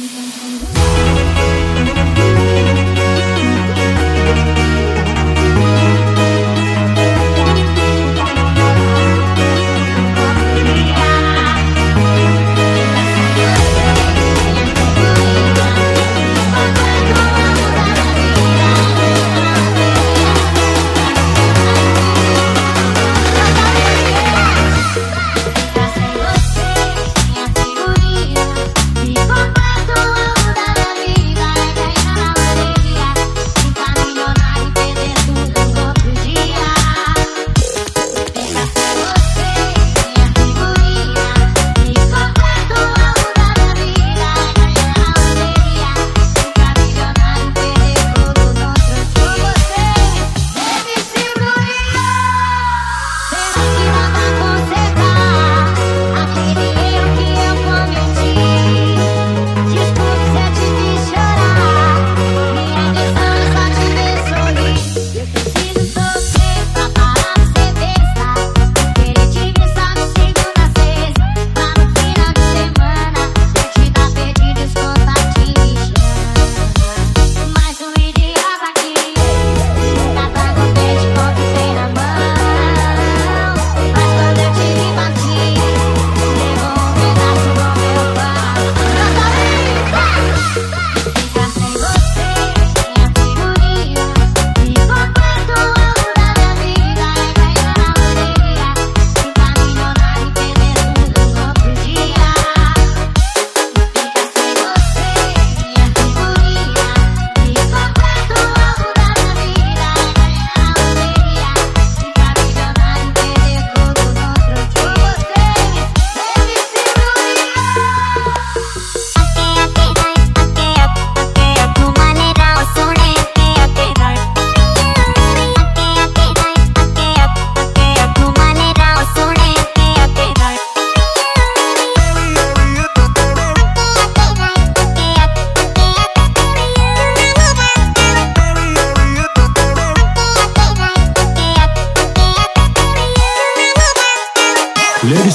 你像风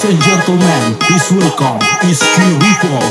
Ladies and gentlemen, please welcome, it's Q Report,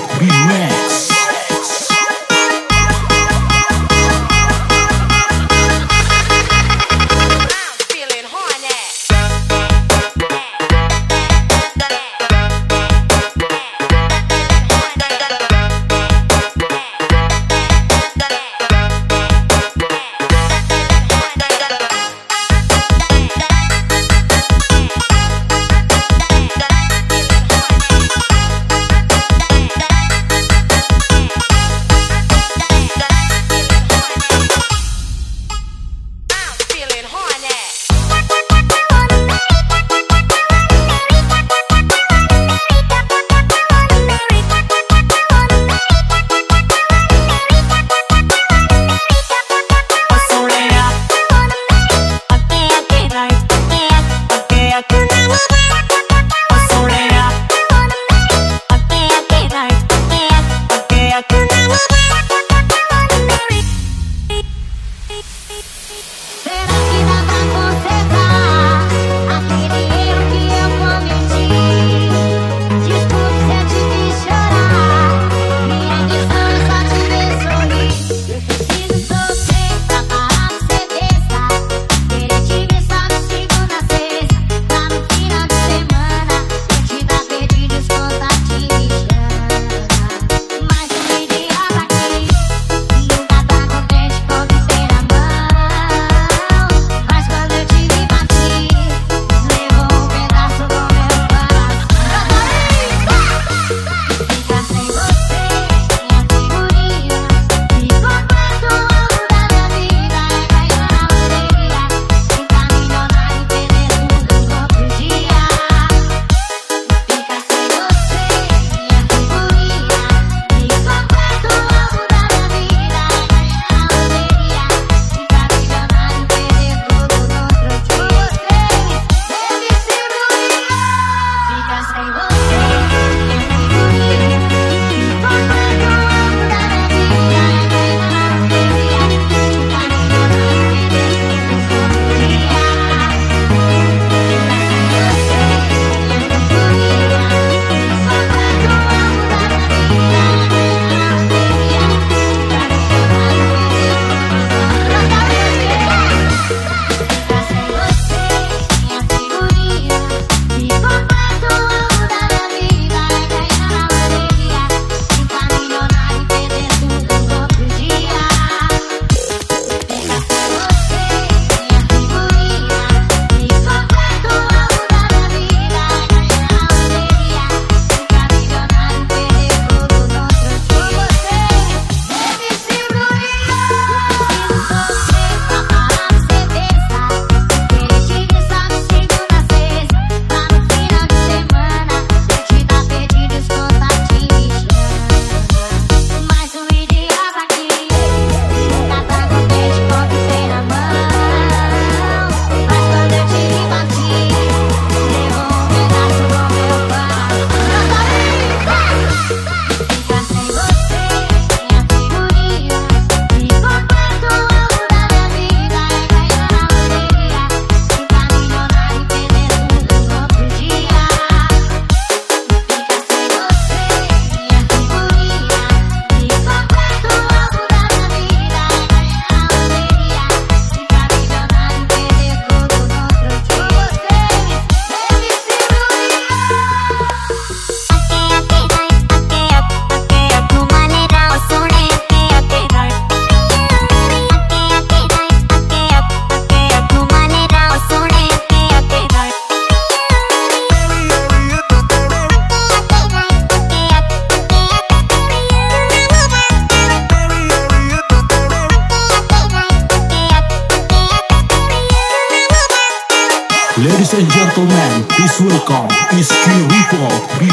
Ladies and gentlemen, please welcome Miss Q Report. Be